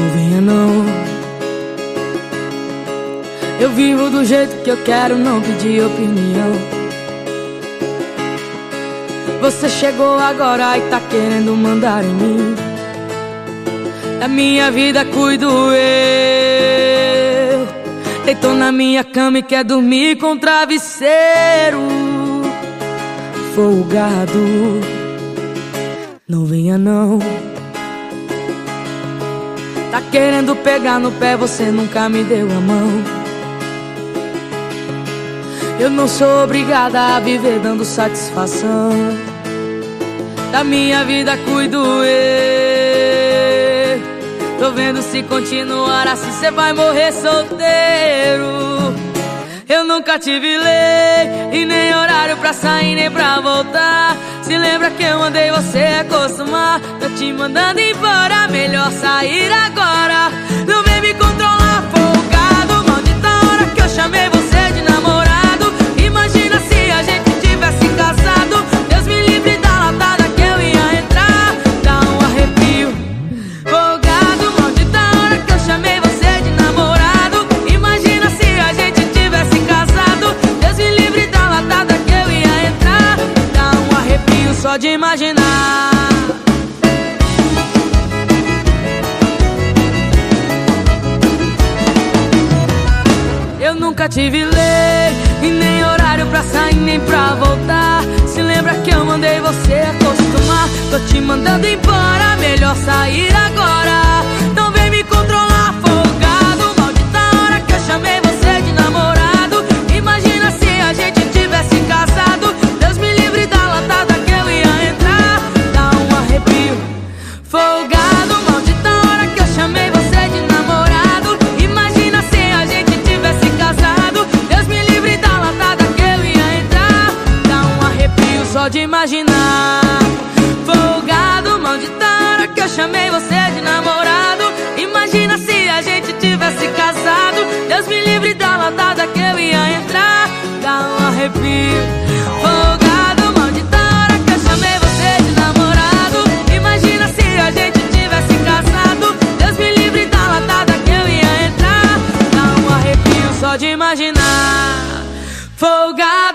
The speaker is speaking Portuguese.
venha não. Eu vivo do jeito que eu quero, não pedir opinião. Você chegou agora e tá querendo mandar em mim. Da minha vida cuido eu. Deitou na minha cama e quer dormir com travesseiro. Folgado, não venha não. Tá querendo pegar no pé, você nunca me deu a mão. Eu não sou obrigada a viver dando satisfação. Da minha vida cuido eu. Tô vendo se continuar assim, cê vai morrer solteiro. Eu nunca tive lei e nem horário pra sair nem pra voltar. Se lembra que eu mandei você acostumar? Tô te mandando embora, melhor sair agora. Não vem me controlar, folgado. Maldita hora que eu chamei você só de imaginar. Eu nunca tive lei e nem horário pra sair nem pra voltar. Se lembra que eu mandei você acostumar? Tô te mandando embora, melhor sair pode imaginar. Folgado, malditada, que eu chamei você de namorado. Imagina se a gente tivesse casado. Deus me livre da latada que eu ia entrar. Dá um arrepio. Folgado, malditada, que eu chamei você de namorado. Imagina se a gente tivesse casado. Deus me livre da latada que eu ia entrar. Dá um arrepio só de imaginar. Folgado.